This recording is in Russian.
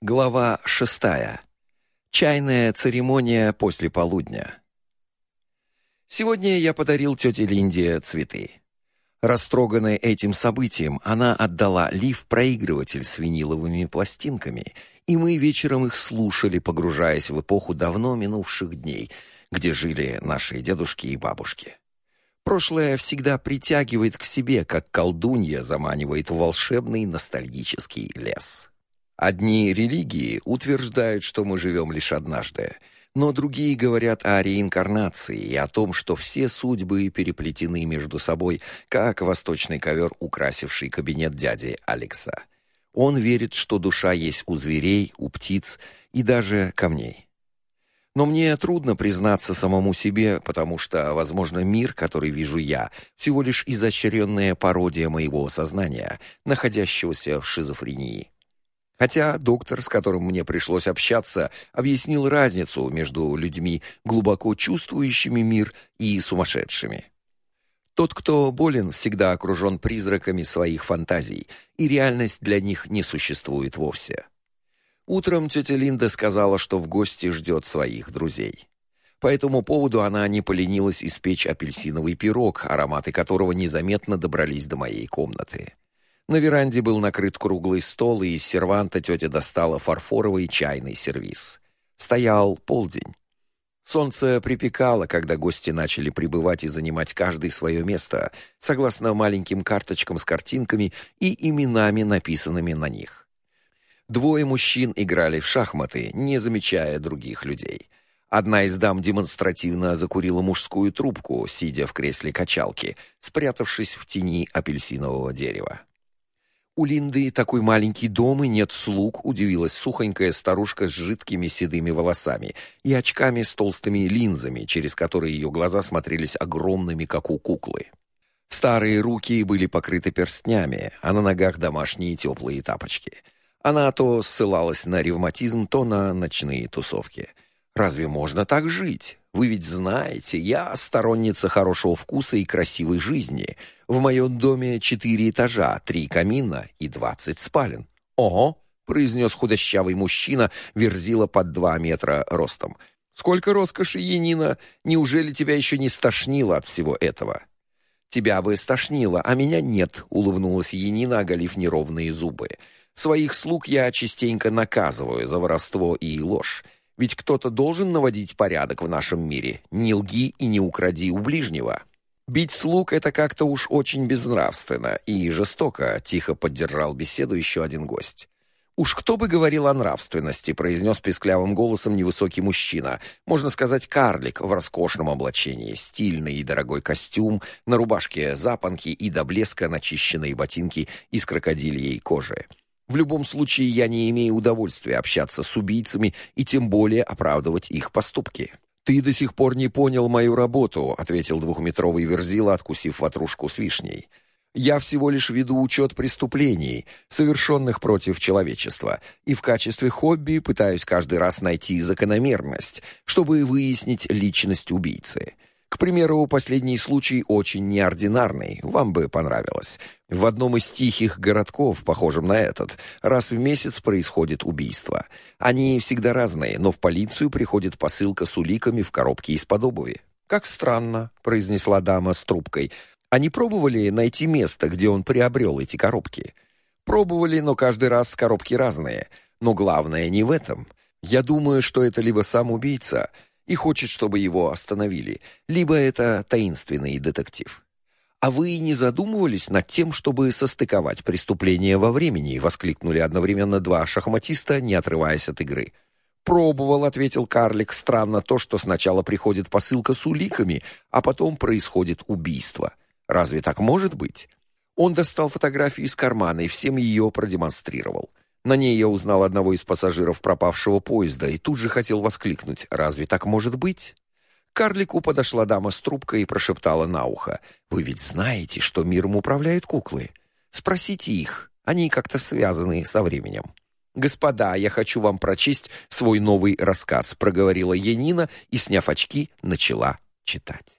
Глава шестая. Чайная церемония после полудня. Сегодня я подарил тете Линде цветы. Растроганная этим событием, она отдала Лив проигрыватель с виниловыми пластинками, и мы вечером их слушали, погружаясь в эпоху давно минувших дней, где жили наши дедушки и бабушки. Прошлое всегда притягивает к себе, как колдунья заманивает в волшебный ностальгический лес. Одни религии утверждают, что мы живем лишь однажды, но другие говорят о реинкарнации и о том, что все судьбы переплетены между собой, как восточный ковер, украсивший кабинет дяди Алекса. Он верит, что душа есть у зверей, у птиц и даже камней. Но мне трудно признаться самому себе, потому что, возможно, мир, который вижу я, всего лишь изощренная пародия моего сознания, находящегося в шизофрении. Хотя доктор, с которым мне пришлось общаться, объяснил разницу между людьми, глубоко чувствующими мир, и сумасшедшими. Тот, кто болен, всегда окружен призраками своих фантазий, и реальность для них не существует вовсе. Утром тетя Линда сказала, что в гости ждет своих друзей. По этому поводу она не поленилась испечь апельсиновый пирог, ароматы которого незаметно добрались до моей комнаты. На веранде был накрыт круглый стол, и из серванта тетя достала фарфоровый чайный сервиз. Стоял полдень. Солнце припекало, когда гости начали прибывать и занимать каждый свое место, согласно маленьким карточкам с картинками и именами, написанными на них. Двое мужчин играли в шахматы, не замечая других людей. Одна из дам демонстративно закурила мужскую трубку, сидя в кресле качалки, спрятавшись в тени апельсинового дерева. У Линды такой маленький дом и нет слуг, удивилась сухонькая старушка с жидкими седыми волосами и очками с толстыми линзами, через которые ее глаза смотрелись огромными, как у куклы. Старые руки были покрыты перстнями, а на ногах домашние теплые тапочки. Она то ссылалась на ревматизм, то на ночные тусовки. Разве можно так жить? Вы ведь знаете, я сторонница хорошего вкуса и красивой жизни. В моем доме четыре этажа, три камина и двадцать спален. Ого, произнес худощавый мужчина, верзила под два метра ростом. Сколько роскоши, Енина! Неужели тебя еще не стошнило от всего этого? Тебя бы стошнило, а меня нет, улыбнулась Енина, оголив неровные зубы. Своих слуг я частенько наказываю за воровство и ложь. Ведь кто-то должен наводить порядок в нашем мире. Не лги и не укради у ближнего. Бить слуг это как-то уж очень безнравственно и жестоко, тихо поддержал беседу еще один гость. Уж кто бы говорил о нравственности, произнес песклявым голосом невысокий мужчина, можно сказать, карлик в роскошном облачении, стильный и дорогой костюм, на рубашке запонки и до блеска начищенные ботинки из крокодильей кожи. В любом случае я не имею удовольствия общаться с убийцами и тем более оправдывать их поступки. Ты до сих пор не понял мою работу, ответил двухметровый верзила, откусив ватрушку с вишней. Я всего лишь веду учет преступлений, совершенных против человечества, и в качестве хобби пытаюсь каждый раз найти закономерность, чтобы выяснить личность убийцы. К примеру, последний случай очень неординарный, вам бы понравилось. В одном из тихих городков, похожем на этот, раз в месяц происходит убийство. Они всегда разные, но в полицию приходит посылка с уликами в коробке из-под обуви. Как странно, произнесла дама с трубкой. Они пробовали найти место, где он приобрел эти коробки. Пробовали, но каждый раз коробки разные. Но главное не в этом. Я думаю, что это либо сам убийца, и хочет, чтобы его остановили, либо это таинственный детектив. А вы не задумывались над тем, чтобы состыковать преступление во времени, воскликнули одновременно два шахматиста, не отрываясь от игры. Пробовал, ответил карлик. Странно то, что сначала приходит посылка с уликами, а потом происходит убийство. Разве так может быть? Он достал фотографию из кармана и всем ее продемонстрировал. На ней я узнал одного из пассажиров пропавшего поезда и тут же хотел воскликнуть: "Разве так может быть?" Карлику подошла дама с трубкой и прошептала на ухо: "Вы ведь знаете, что миром управляют куклы? Спросите их, они как-то связаны со временем". "Господа, я хочу вам прочесть свой новый рассказ", проговорила Янина и, сняв очки, начала читать.